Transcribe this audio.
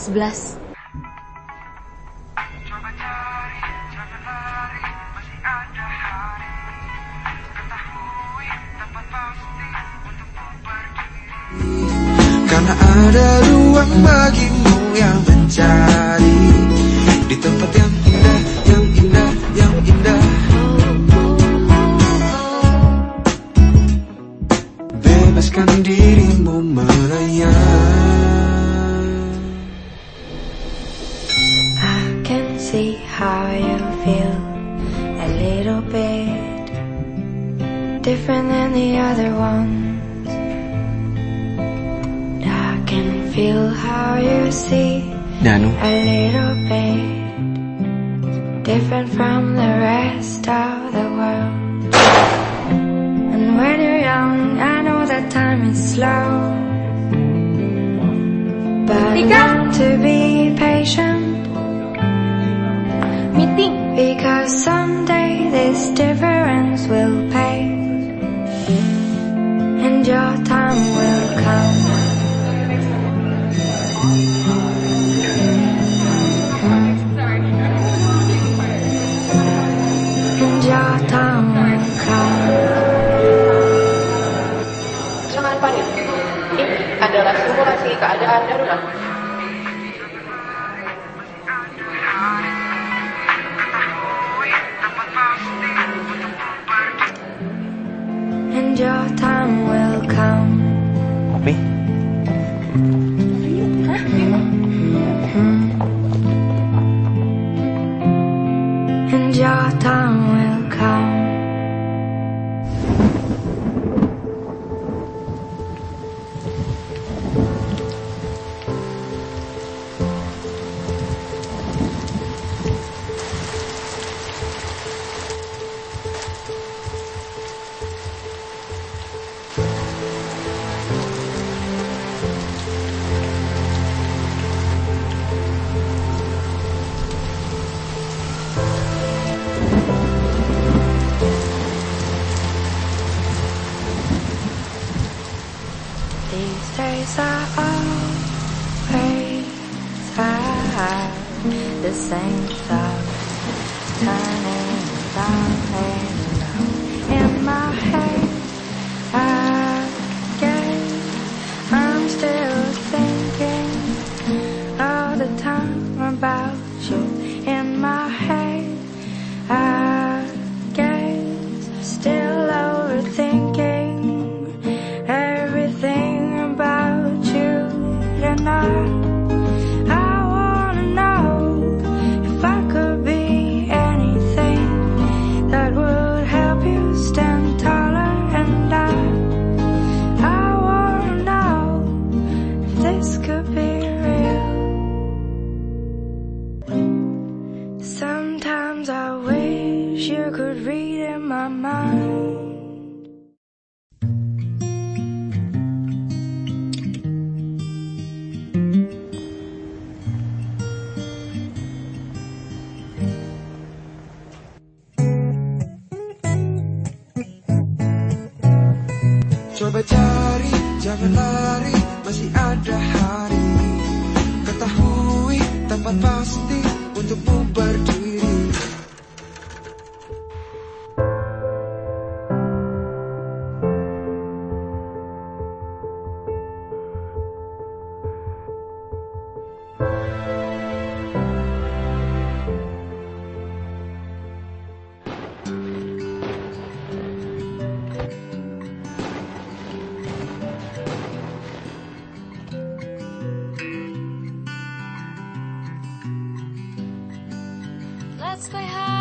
11 Karena ada ruang bagimu yang mencari. Di tempat yang feel a little bit different than the other ones. I can feel how you see Danu, a little bit different from the rest of the world. And when you're young, I know that time is slow. But I want to be patient. meeting Because someday this difference will pay. And your time will come. And adalah simulasi keadaan darurat. Are always have the same thoughts turning round this could be real. Sometimes I wish you could read in my mind. Coba cari, jangan lari, masih ada hari. Ketahui tempat pasti untukmu berdiri Let's seek. Do